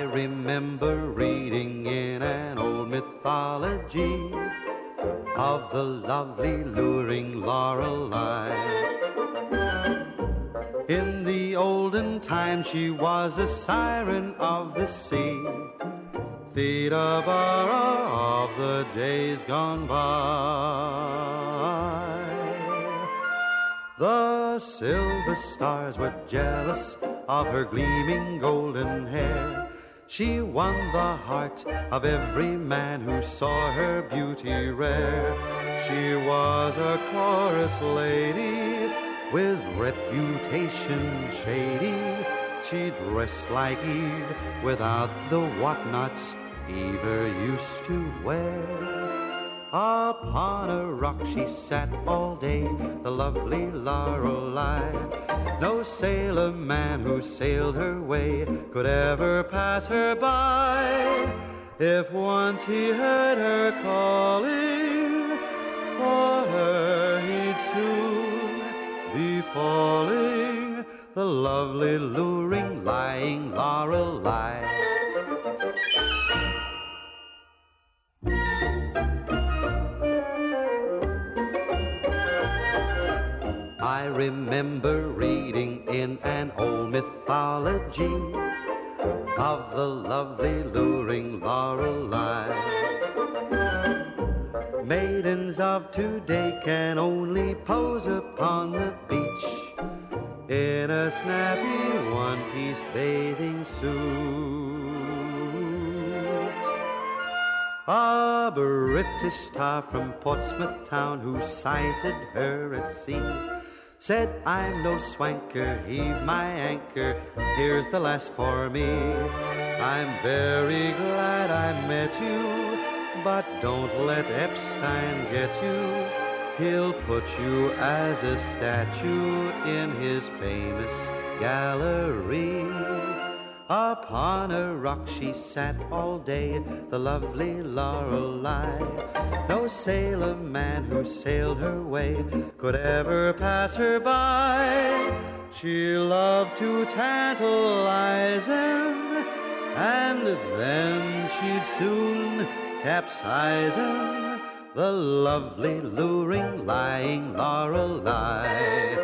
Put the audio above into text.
I remember reading in an old mythology of the lovely, luring Lorelei. In the olden time, she was a siren of the sea, Theda Bara of the days gone by. The silver stars were jealous of her gleaming golden hair. She won the heart of every man who saw her beauty rare. She was a chorus lady with reputation shady. She dressed like Eve without the whatnots Eve used to wear. Upon a rock she sat all day, the lovely Lorelei. No sailor man who sailed her way could ever pass her by. If once he heard her calling, for her he'd soon be falling. The lovely, luring, lying Lorelei. Remember reading in an old mythology of the lovely luring Lorelei. Maidens of today can only pose upon the beach in a snappy one-piece bathing suit. A British star from Portsmouth town who sighted her at sea Said, I'm no swanker, heave my anchor, here's the last for me. I'm very glad I met you, but don't let Epstein get you. He'll put you as a statue in his famous gallery. Upon a rock she sat all day, the lovely Lorelei. Sailor man who sailed her way could ever pass her by. She loved to tantalize him, and then she'd soon capsize him. The lovely, luring, lying Lorelei.